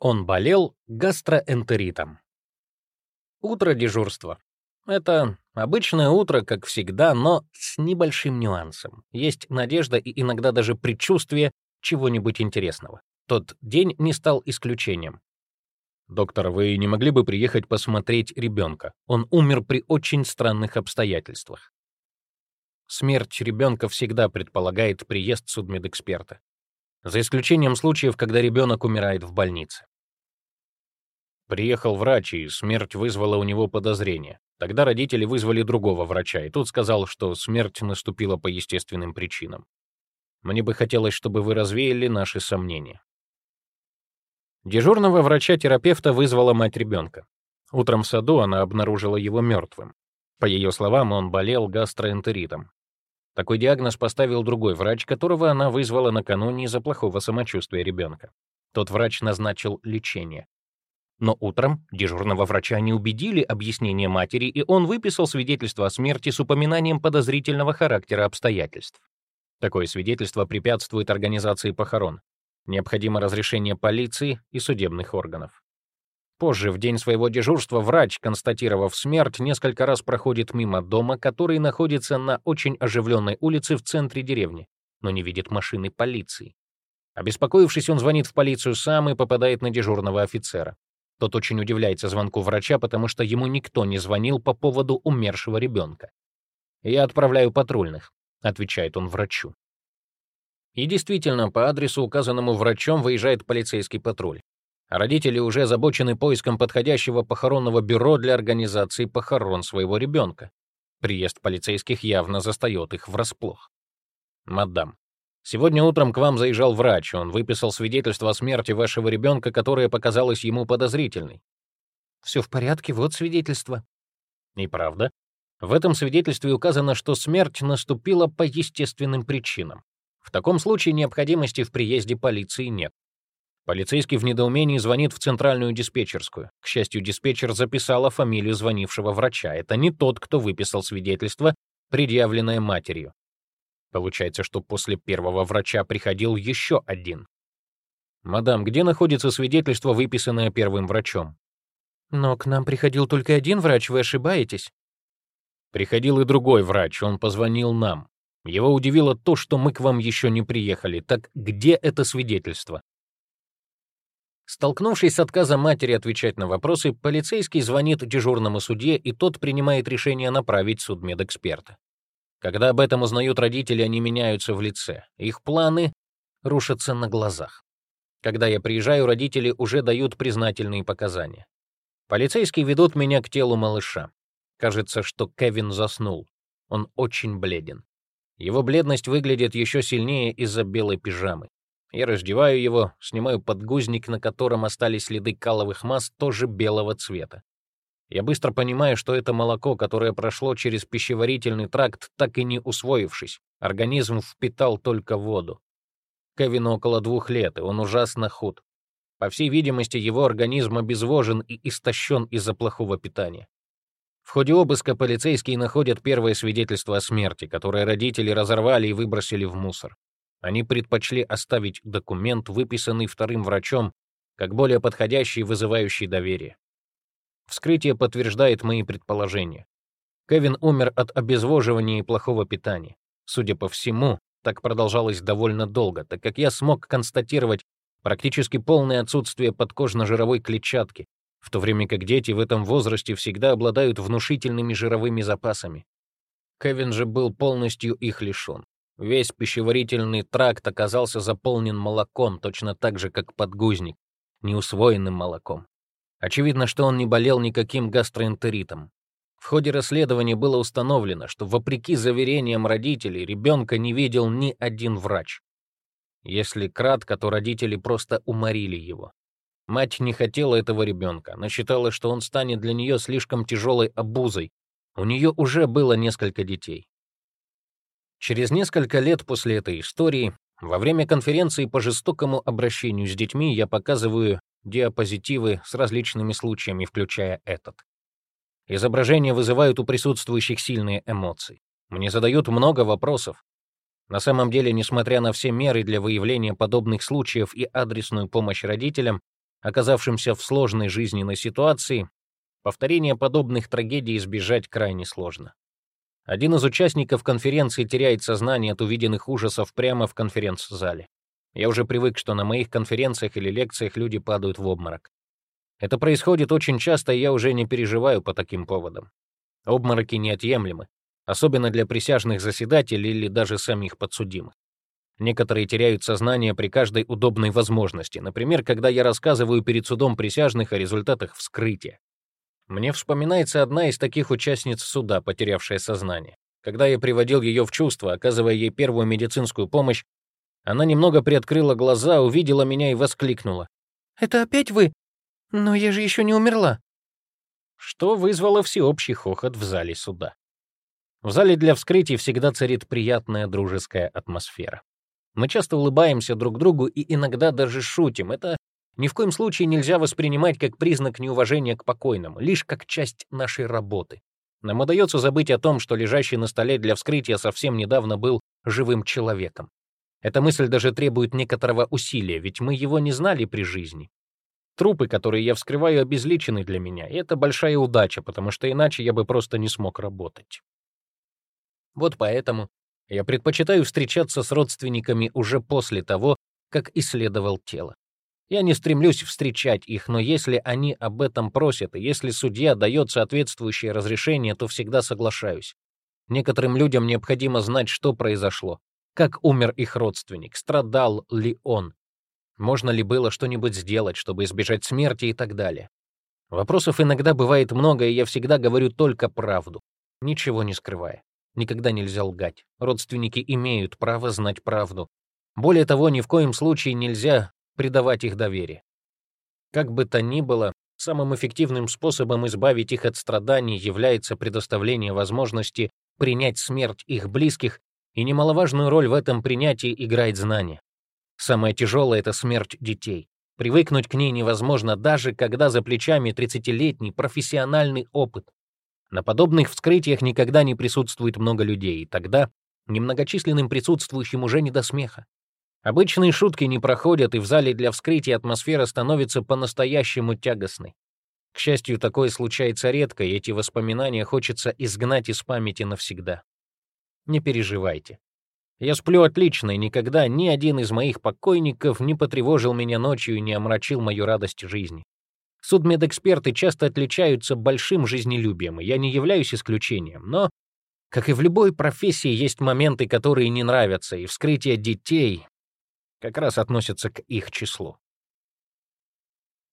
Он болел гастроэнтеритом. Утро дежурства. Это обычное утро, как всегда, но с небольшим нюансом. Есть надежда и иногда даже предчувствие чего-нибудь интересного. Тот день не стал исключением. «Доктор, вы не могли бы приехать посмотреть ребенка? Он умер при очень странных обстоятельствах». Смерть ребенка всегда предполагает приезд судмедэксперта за исключением случаев, когда ребенок умирает в больнице. Приехал врач, и смерть вызвала у него подозрение. Тогда родители вызвали другого врача, и тот сказал, что смерть наступила по естественным причинам. Мне бы хотелось, чтобы вы развеяли наши сомнения. Дежурного врача-терапевта вызвала мать ребенка. Утром в саду она обнаружила его мертвым. По ее словам, он болел гастроэнтеритом. Такой диагноз поставил другой врач, которого она вызвала накануне из-за плохого самочувствия ребенка. Тот врач назначил лечение. Но утром дежурного врача не убедили объяснения матери, и он выписал свидетельство о смерти с упоминанием подозрительного характера обстоятельств. Такое свидетельство препятствует организации похорон. Необходимо разрешение полиции и судебных органов. Позже, в день своего дежурства, врач, констатировав смерть, несколько раз проходит мимо дома, который находится на очень оживленной улице в центре деревни, но не видит машины полиции. Обеспокоившись, он звонит в полицию сам и попадает на дежурного офицера. Тот очень удивляется звонку врача, потому что ему никто не звонил по поводу умершего ребенка. «Я отправляю патрульных», — отвечает он врачу. И действительно, по адресу, указанному врачом, выезжает полицейский патруль. Родители уже озабочены поиском подходящего похоронного бюро для организации похорон своего ребенка. Приезд полицейских явно застает их врасплох. «Мадам, сегодня утром к вам заезжал врач. Он выписал свидетельство о смерти вашего ребенка, которое показалось ему подозрительной». «Все в порядке, вот свидетельство». «И правда. В этом свидетельстве указано, что смерть наступила по естественным причинам. В таком случае необходимости в приезде полиции нет. Полицейский в недоумении звонит в центральную диспетчерскую. К счастью, диспетчер записала фамилию звонившего врача. Это не тот, кто выписал свидетельство, предъявленное матерью. Получается, что после первого врача приходил еще один. «Мадам, где находится свидетельство, выписанное первым врачом?» «Но к нам приходил только один врач, вы ошибаетесь». «Приходил и другой врач, он позвонил нам. Его удивило то, что мы к вам еще не приехали. Так где это свидетельство?» Столкнувшись с отказом матери отвечать на вопросы, полицейский звонит дежурному судье, и тот принимает решение направить судмедэксперта. Когда об этом узнают родители, они меняются в лице. Их планы рушатся на глазах. Когда я приезжаю, родители уже дают признательные показания. Полицейские ведут меня к телу малыша. Кажется, что Кевин заснул. Он очень бледен. Его бледность выглядит еще сильнее из-за белой пижамы. Я раздеваю его, снимаю подгузник, на котором остались следы каловых масс, тоже белого цвета. Я быстро понимаю, что это молоко, которое прошло через пищеварительный тракт, так и не усвоившись. Организм впитал только воду. Кевину около двух лет, и он ужасно худ. По всей видимости, его организм обезвожен и истощен из-за плохого питания. В ходе обыска полицейские находят первое свидетельство о смерти, которое родители разорвали и выбросили в мусор. Они предпочли оставить документ, выписанный вторым врачом, как более подходящий и вызывающий доверие. Вскрытие подтверждает мои предположения. Кевин умер от обезвоживания и плохого питания. Судя по всему, так продолжалось довольно долго, так как я смог констатировать практически полное отсутствие подкожно-жировой клетчатки, в то время как дети в этом возрасте всегда обладают внушительными жировыми запасами. Кевин же был полностью их лишен. Весь пищеварительный тракт оказался заполнен молоком, точно так же, как подгузник, неусвоенным молоком. Очевидно, что он не болел никаким гастроэнтеритом. В ходе расследования было установлено, что, вопреки заверениям родителей, ребенка не видел ни один врач. Если кратко, то родители просто уморили его. Мать не хотела этого ребенка, но считала, что он станет для нее слишком тяжелой обузой. У нее уже было несколько детей. Через несколько лет после этой истории, во время конференции по жестокому обращению с детьми, я показываю диапозитивы с различными случаями, включая этот. Изображения вызывают у присутствующих сильные эмоции. Мне задают много вопросов. На самом деле, несмотря на все меры для выявления подобных случаев и адресную помощь родителям, оказавшимся в сложной жизненной ситуации, повторения подобных трагедий избежать крайне сложно. Один из участников конференции теряет сознание от увиденных ужасов прямо в конференц-зале. Я уже привык, что на моих конференциях или лекциях люди падают в обморок. Это происходит очень часто, и я уже не переживаю по таким поводам. Обмороки неотъемлемы, особенно для присяжных заседателей или даже самих подсудимых. Некоторые теряют сознание при каждой удобной возможности, например, когда я рассказываю перед судом присяжных о результатах вскрытия. Мне вспоминается одна из таких участниц суда, потерявшая сознание. Когда я приводил ее в чувство, оказывая ей первую медицинскую помощь, она немного приоткрыла глаза, увидела меня и воскликнула. «Это опять вы? Но я же еще не умерла!» Что вызвало всеобщий хохот в зале суда. В зале для вскрытий всегда царит приятная дружеская атмосфера. Мы часто улыбаемся друг другу и иногда даже шутим. Это ни в коем случае нельзя воспринимать как признак неуважения к покойному, лишь как часть нашей работы. Нам удается забыть о том, что лежащий на столе для вскрытия совсем недавно был живым человеком. Эта мысль даже требует некоторого усилия, ведь мы его не знали при жизни. Трупы, которые я вскрываю, обезличены для меня, и это большая удача, потому что иначе я бы просто не смог работать. Вот поэтому я предпочитаю встречаться с родственниками уже после того, как исследовал тело. Я не стремлюсь встречать их, но если они об этом просят, и если судья дает соответствующее разрешение, то всегда соглашаюсь. Некоторым людям необходимо знать, что произошло, как умер их родственник, страдал ли он, можно ли было что-нибудь сделать, чтобы избежать смерти и так далее. Вопросов иногда бывает много, и я всегда говорю только правду, ничего не скрывая. Никогда нельзя лгать. Родственники имеют право знать правду. Более того, ни в коем случае нельзя предавать их доверие. Как бы то ни было, самым эффективным способом избавить их от страданий является предоставление возможности принять смерть их близких, и немаловажную роль в этом принятии играет знание. Самое тяжелое — это смерть детей. Привыкнуть к ней невозможно, даже когда за плечами 30-летний профессиональный опыт. На подобных вскрытиях никогда не присутствует много людей, и тогда немногочисленным присутствующим уже не до смеха. Обычные шутки не проходят, и в зале для вскрытия атмосфера становится по-настоящему тягостной. К счастью, такое случается редко, и эти воспоминания хочется изгнать из памяти навсегда. Не переживайте. Я сплю отлично, и никогда ни один из моих покойников не потревожил меня ночью и не омрачил мою радость жизни. Судмедэксперты часто отличаются большим жизнелюбием, и я не являюсь исключением, но, как и в любой профессии, есть моменты, которые не нравятся, и вскрытие детей как раз относятся к их числу.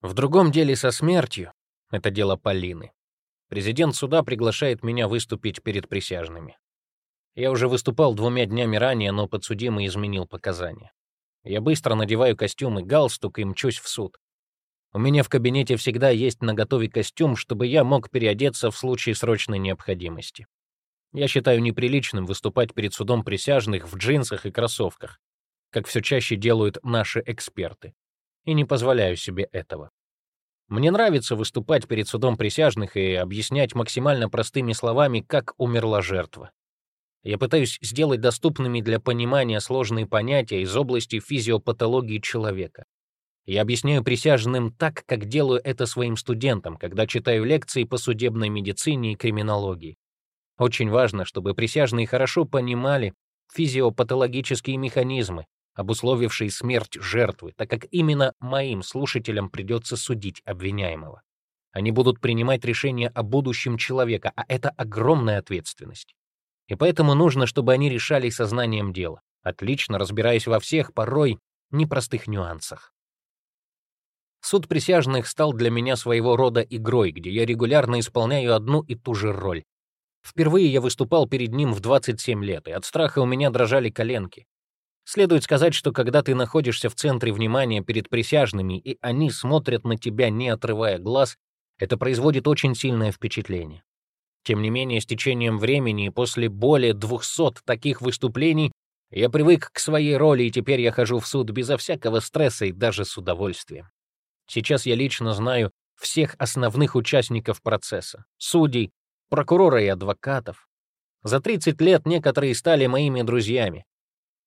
В другом деле со смертью, это дело Полины, президент суда приглашает меня выступить перед присяжными. Я уже выступал двумя днями ранее, но подсудимый изменил показания. Я быстро надеваю костюм и галстук и мчусь в суд. У меня в кабинете всегда есть наготове костюм, чтобы я мог переодеться в случае срочной необходимости. Я считаю неприличным выступать перед судом присяжных в джинсах и кроссовках, как все чаще делают наши эксперты, и не позволяю себе этого. Мне нравится выступать перед судом присяжных и объяснять максимально простыми словами, как умерла жертва. Я пытаюсь сделать доступными для понимания сложные понятия из области физиопатологии человека. Я объясняю присяжным так, как делаю это своим студентам, когда читаю лекции по судебной медицине и криминологии. Очень важно, чтобы присяжные хорошо понимали физиопатологические механизмы, обусловившие смерть жертвы, так как именно моим слушателям придется судить обвиняемого. Они будут принимать решения о будущем человека, а это огромная ответственность. И поэтому нужно, чтобы они решали сознанием дела, отлично разбираясь во всех, порой, непростых нюансах. Суд присяжных стал для меня своего рода игрой, где я регулярно исполняю одну и ту же роль. Впервые я выступал перед ним в 27 лет, и от страха у меня дрожали коленки. Следует сказать, что когда ты находишься в центре внимания перед присяжными, и они смотрят на тебя, не отрывая глаз, это производит очень сильное впечатление. Тем не менее, с течением времени и после более 200 таких выступлений я привык к своей роли, и теперь я хожу в суд безо всякого стресса и даже с удовольствием. Сейчас я лично знаю всех основных участников процесса — судей, прокурора и адвокатов. За 30 лет некоторые стали моими друзьями.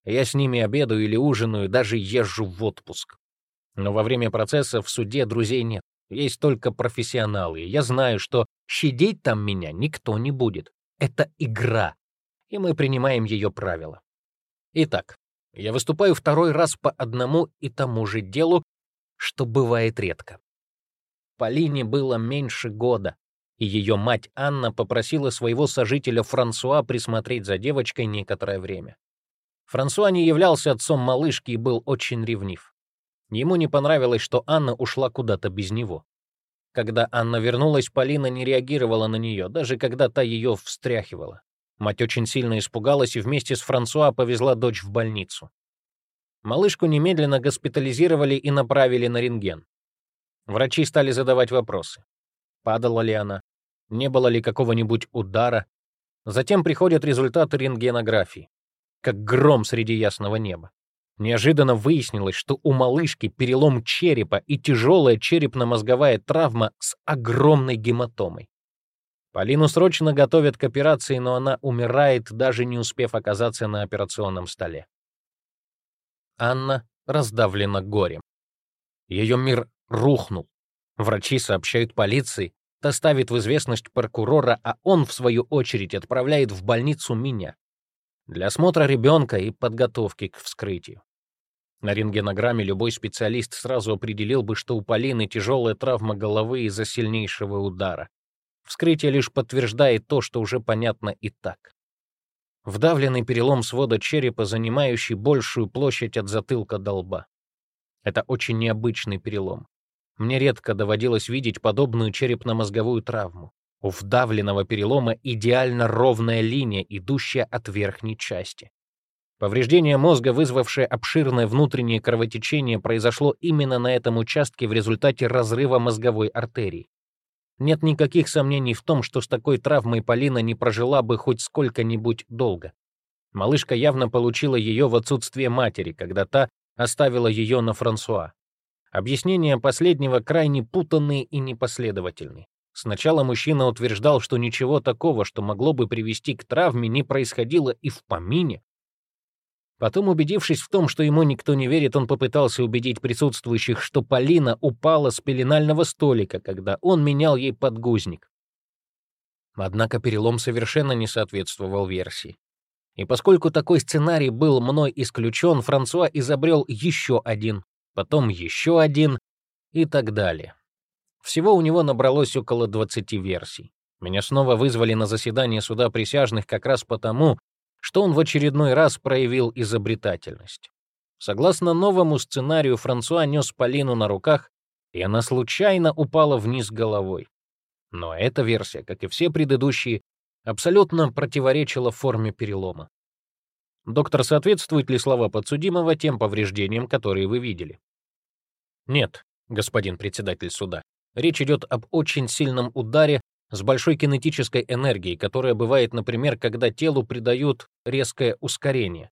Я с ними обедаю или ужинаю, даже езжу в отпуск. Но во время процесса в суде друзей нет. Есть только профессионалы. Я знаю, что щадить там меня никто не будет. Это игра, и мы принимаем ее правила. Итак, я выступаю второй раз по одному и тому же делу, что бывает редко. Полине было меньше года, и ее мать Анна попросила своего сожителя Франсуа присмотреть за девочкой некоторое время. Франсуа не являлся отцом малышки и был очень ревнив. Ему не понравилось, что Анна ушла куда-то без него. Когда Анна вернулась, Полина не реагировала на нее, даже когда та ее встряхивала. Мать очень сильно испугалась и вместе с Франсуа повезла дочь в больницу. Малышку немедленно госпитализировали и направили на рентген. Врачи стали задавать вопросы. Падала ли она? Не было ли какого-нибудь удара? Затем приходят результаты рентгенографии. Как гром среди ясного неба. Неожиданно выяснилось, что у малышки перелом черепа и тяжелая черепно-мозговая травма с огромной гематомой. Полину срочно готовят к операции, но она умирает, даже не успев оказаться на операционном столе. Анна раздавлена горем. Ее мир рухнул. Врачи сообщают полиции, та ставит в известность прокурора, а он, в свою очередь, отправляет в больницу меня для осмотра ребенка и подготовки к вскрытию. На рентгенограмме любой специалист сразу определил бы, что у Полины тяжелая травма головы из-за сильнейшего удара. Вскрытие лишь подтверждает то, что уже понятно и так. Вдавленный перелом свода черепа, занимающий большую площадь от затылка до лба. Это очень необычный перелом. Мне редко доводилось видеть подобную черепно-мозговую травму. У вдавленного перелома идеально ровная линия, идущая от верхней части. Повреждение мозга, вызвавшее обширное внутреннее кровотечение, произошло именно на этом участке в результате разрыва мозговой артерии. Нет никаких сомнений в том, что с такой травмой Полина не прожила бы хоть сколько-нибудь долго. Малышка явно получила ее в отсутствие матери, когда та оставила ее на Франсуа. Объяснения последнего крайне путанные и непоследовательны. Сначала мужчина утверждал, что ничего такого, что могло бы привести к травме, не происходило и в помине, Потом, убедившись в том, что ему никто не верит, он попытался убедить присутствующих, что Полина упала с пеленального столика, когда он менял ей подгузник. Однако перелом совершенно не соответствовал версии. И поскольку такой сценарий был мной исключен, Франсуа изобрел еще один, потом еще один и так далее. Всего у него набралось около 20 версий. Меня снова вызвали на заседание суда присяжных как раз потому, что он в очередной раз проявил изобретательность. Согласно новому сценарию, Франсуа нес Полину на руках, и она случайно упала вниз головой. Но эта версия, как и все предыдущие, абсолютно противоречила форме перелома. Доктор, соответствует ли слова подсудимого тем повреждениям, которые вы видели? Нет, господин председатель суда. Речь идет об очень сильном ударе, с большой кинетической энергией, которая бывает, например, когда телу придают резкое ускорение,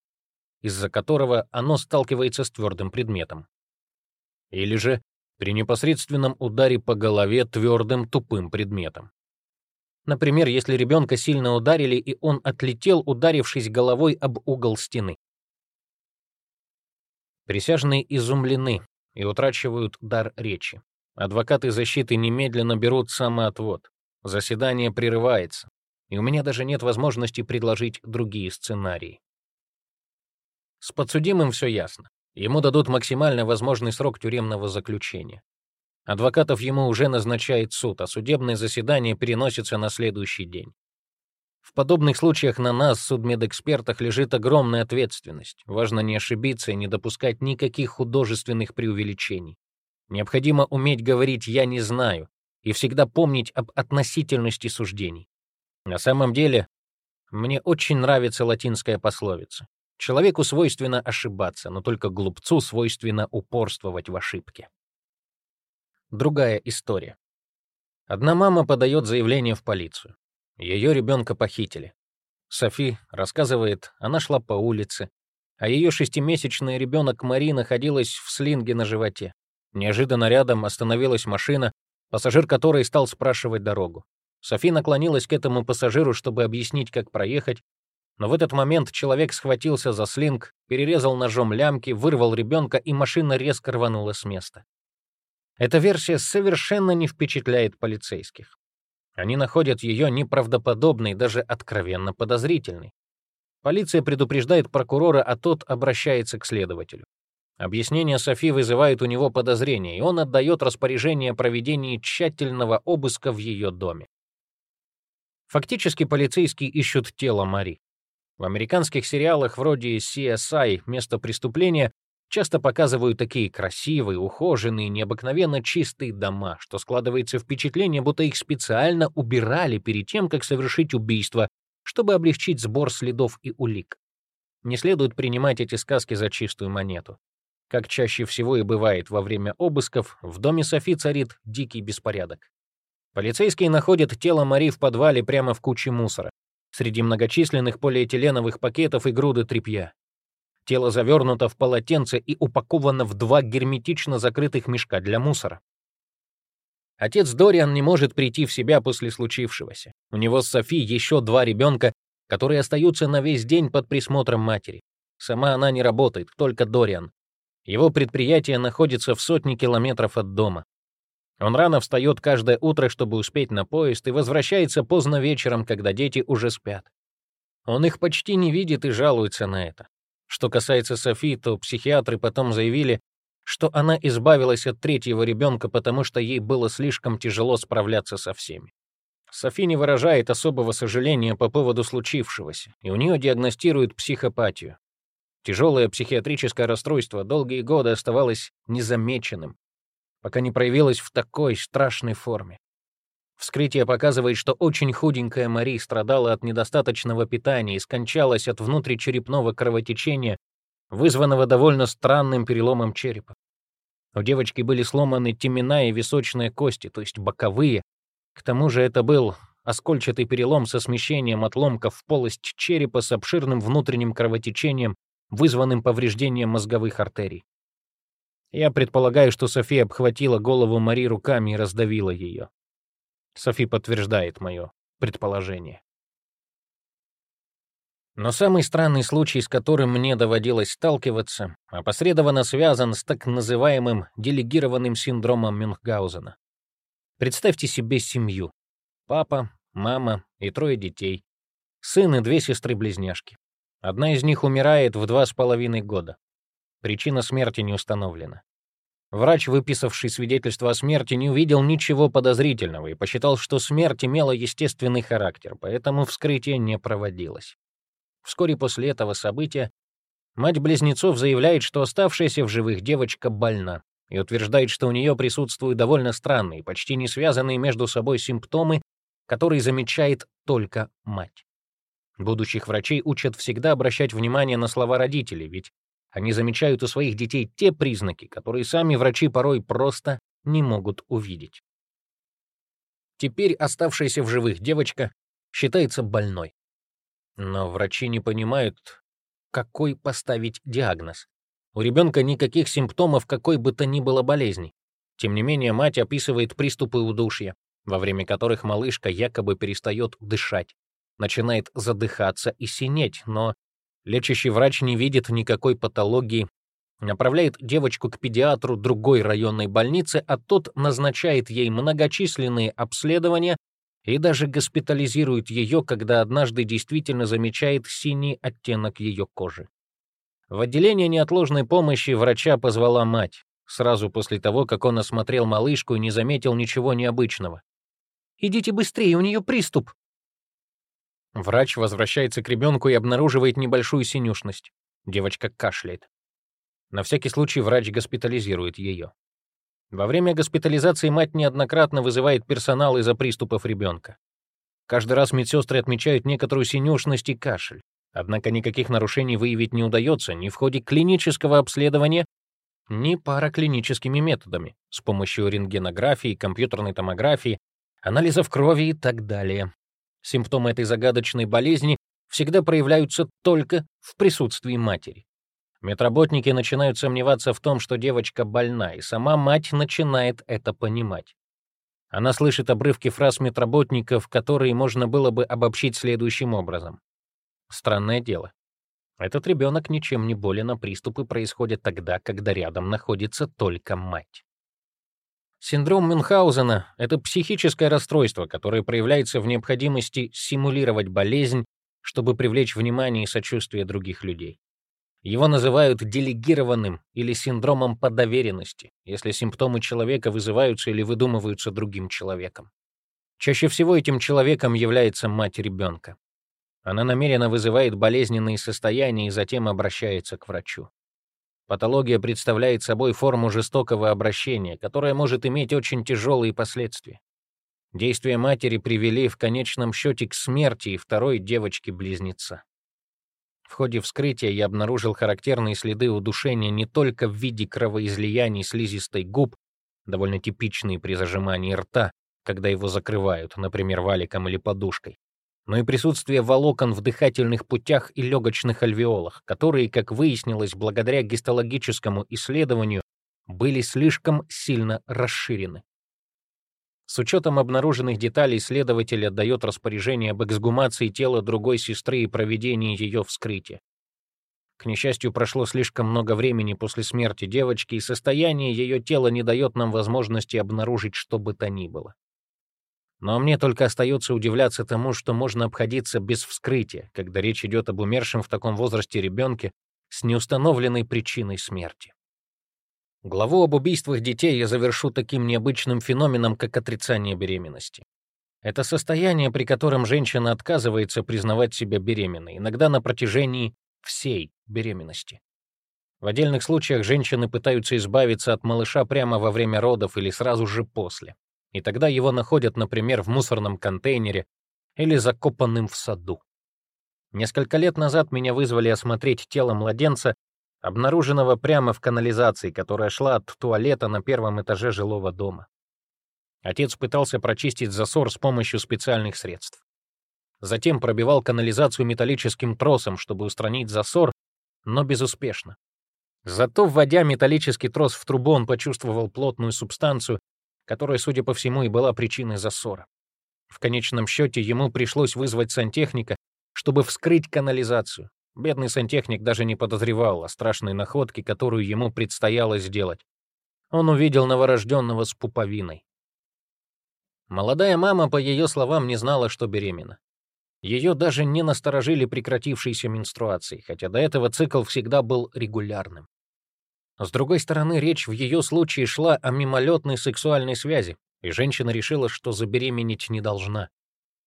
из-за которого оно сталкивается с твердым предметом. Или же при непосредственном ударе по голове твердым тупым предметом. Например, если ребенка сильно ударили, и он отлетел, ударившись головой об угол стены. Присяжные изумлены и утрачивают дар речи. Адвокаты защиты немедленно берут самоотвод. Заседание прерывается, и у меня даже нет возможности предложить другие сценарии. С подсудимым все ясно. Ему дадут максимально возможный срок тюремного заключения. Адвокатов ему уже назначает суд, а судебное заседание переносится на следующий день. В подобных случаях на нас, судмедэкспертах, лежит огромная ответственность. Важно не ошибиться и не допускать никаких художественных преувеличений. Необходимо уметь говорить «я не знаю», и всегда помнить об относительности суждений. На самом деле, мне очень нравится латинская пословица. Человеку свойственно ошибаться, но только глупцу свойственно упорствовать в ошибке. Другая история. Одна мама подает заявление в полицию. Ее ребенка похитили. Софи рассказывает, она шла по улице, а ее шестимесячный ребенок Мари находилась в слинге на животе. Неожиданно рядом остановилась машина, пассажир которой стал спрашивать дорогу. Софи наклонилась к этому пассажиру, чтобы объяснить, как проехать, Но в этот момент человек схватился за слинг, перерезал ножом лямки, вырвал ребенка, и машина резко рванула с места. Эта версия совершенно не впечатляет полицейских. Они находят ее неправдоподобной, даже откровенно подозрительной. Полиция предупреждает прокурора, а тот обращается к следователю. Объяснение Софи вызывает у него подозрения, и он отдает распоряжение о проведении тщательного обыска в ее доме. Фактически полицейские ищут тело Мари. В американских сериалах вроде CSI «Место преступления» часто показывают такие красивые, ухоженные, необыкновенно чистые дома, что складывается впечатление, будто их специально убирали перед тем, как совершить убийство, чтобы облегчить сбор следов и улик. Не следует принимать эти сказки за чистую монету. Как чаще всего и бывает во время обысков, в доме Софи царит дикий беспорядок. Полицейские находят тело Мари в подвале прямо в куче мусора, среди многочисленных полиэтиленовых пакетов и груды тряпья. Тело завернуто в полотенце и упаковано в два герметично закрытых мешка для мусора. Отец Дориан не может прийти в себя после случившегося. У него с Софи еще два ребенка, которые остаются на весь день под присмотром матери. Сама она не работает, только Дориан. Его предприятие находится в сотне километров от дома. Он рано встает каждое утро, чтобы успеть на поезд, и возвращается поздно вечером, когда дети уже спят. Он их почти не видит и жалуется на это. Что касается Софи, то психиатры потом заявили, что она избавилась от третьего ребенка, потому что ей было слишком тяжело справляться со всеми. Софи не выражает особого сожаления по поводу случившегося, и у нее диагностируют психопатию. Тяжелое психиатрическое расстройство долгие годы оставалось незамеченным, пока не проявилось в такой страшной форме. Вскрытие показывает, что очень худенькая Мари страдала от недостаточного питания и скончалась от внутричерепного кровотечения, вызванного довольно странным переломом черепа. У девочки были сломаны темена и височные кости, то есть боковые. К тому же это был оскольчатый перелом со смещением отломков в полость черепа с обширным внутренним кровотечением вызванным повреждением мозговых артерий. Я предполагаю, что София обхватила голову Мари руками и раздавила ее. Софи подтверждает мое предположение. Но самый странный случай, с которым мне доводилось сталкиваться, опосредованно связан с так называемым делегированным синдромом Мюнхгаузена. Представьте себе семью. Папа, мама и трое детей. Сын и две сестры-близняшки. Одна из них умирает в два с половиной года. Причина смерти не установлена. Врач, выписавший свидетельство о смерти, не увидел ничего подозрительного и посчитал, что смерть имела естественный характер, поэтому вскрытие не проводилось. Вскоре после этого события мать близнецов заявляет, что оставшаяся в живых девочка больна, и утверждает, что у нее присутствуют довольно странные, почти не связанные между собой симптомы, которые замечает только мать. Будущих врачей учат всегда обращать внимание на слова родителей, ведь они замечают у своих детей те признаки, которые сами врачи порой просто не могут увидеть. Теперь оставшаяся в живых девочка считается больной. Но врачи не понимают, какой поставить диагноз. У ребенка никаких симптомов какой бы то ни было болезни. Тем не менее, мать описывает приступы удушья, во время которых малышка якобы перестает дышать начинает задыхаться и синеть, но лечащий врач не видит никакой патологии, направляет девочку к педиатру другой районной больницы, а тот назначает ей многочисленные обследования и даже госпитализирует ее, когда однажды действительно замечает синий оттенок ее кожи. В отделение неотложной помощи врача позвала мать, сразу после того, как он осмотрел малышку и не заметил ничего необычного. «Идите быстрее, у нее приступ!» Врач возвращается к ребенку и обнаруживает небольшую синюшность. Девочка кашляет. На всякий случай врач госпитализирует ее. Во время госпитализации мать неоднократно вызывает персонал из-за приступов ребенка. Каждый раз медсестры отмечают некоторую синюшность и кашель. Однако никаких нарушений выявить не удается ни в ходе клинического обследования, ни параклиническими методами, с помощью рентгенографии, компьютерной томографии, анализов крови и так далее. Симптомы этой загадочной болезни всегда проявляются только в присутствии матери. Медработники начинают сомневаться в том, что девочка больна, и сама мать начинает это понимать. Она слышит обрывки фраз медработников, которые можно было бы обобщить следующим образом. Странное дело. Этот ребенок ничем не болен, а приступы происходят тогда, когда рядом находится только мать. Синдром Мюнхгаузена — это психическое расстройство, которое проявляется в необходимости симулировать болезнь, чтобы привлечь внимание и сочувствие других людей. Его называют делегированным или синдромом подоверенности, если симптомы человека вызываются или выдумываются другим человеком. Чаще всего этим человеком является мать ребенка. Она намеренно вызывает болезненные состояния и затем обращается к врачу. Патология представляет собой форму жестокого обращения, которая может иметь очень тяжелые последствия. Действия матери привели в конечном счете к смерти и второй девочки-близнеца. В ходе вскрытия я обнаружил характерные следы удушения не только в виде кровоизлияний слизистой губ, довольно типичные при зажимании рта, когда его закрывают, например, валиком или подушкой, но и присутствие волокон в дыхательных путях и легочных альвеолах, которые, как выяснилось благодаря гистологическому исследованию, были слишком сильно расширены. С учетом обнаруженных деталей следователь отдает распоряжение об эксгумации тела другой сестры и проведении ее вскрытия. К несчастью, прошло слишком много времени после смерти девочки, и состояние ее тела не дает нам возможности обнаружить что бы то ни было. Но мне только остается удивляться тому, что можно обходиться без вскрытия, когда речь идет об умершем в таком возрасте ребенке с неустановленной причиной смерти. Главу об убийствах детей я завершу таким необычным феноменом, как отрицание беременности. Это состояние, при котором женщина отказывается признавать себя беременной, иногда на протяжении всей беременности. В отдельных случаях женщины пытаются избавиться от малыша прямо во время родов или сразу же после и тогда его находят, например, в мусорном контейнере или закопанным в саду. Несколько лет назад меня вызвали осмотреть тело младенца, обнаруженного прямо в канализации, которая шла от туалета на первом этаже жилого дома. Отец пытался прочистить засор с помощью специальных средств. Затем пробивал канализацию металлическим тросом, чтобы устранить засор, но безуспешно. Зато, вводя металлический трос в трубу, он почувствовал плотную субстанцию, которая, судя по всему, и была причиной засора. В конечном счете ему пришлось вызвать сантехника, чтобы вскрыть канализацию. Бедный сантехник даже не подозревал о страшной находке, которую ему предстояло сделать. Он увидел новорожденного с пуповиной. Молодая мама, по ее словам, не знала, что беременна. Ее даже не насторожили прекратившейся менструацией, хотя до этого цикл всегда был регулярным. С другой стороны, речь в ее случае шла о мимолетной сексуальной связи, и женщина решила, что забеременеть не должна.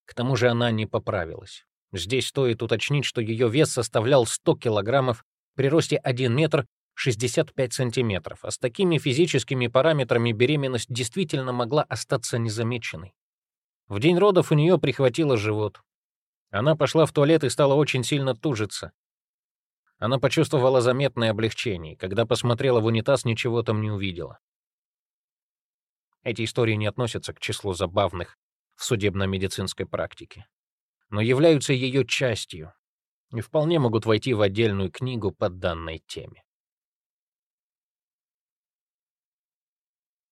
К тому же она не поправилась. Здесь стоит уточнить, что ее вес составлял 100 килограммов при росте 1 метр 65 сантиметров, а с такими физическими параметрами беременность действительно могла остаться незамеченной. В день родов у нее прихватило живот. Она пошла в туалет и стала очень сильно тужиться. Она почувствовала заметное облегчение, когда посмотрела в унитаз, ничего там не увидела. Эти истории не относятся к числу забавных в судебно-медицинской практике, но являются ее частью и вполне могут войти в отдельную книгу по данной теме.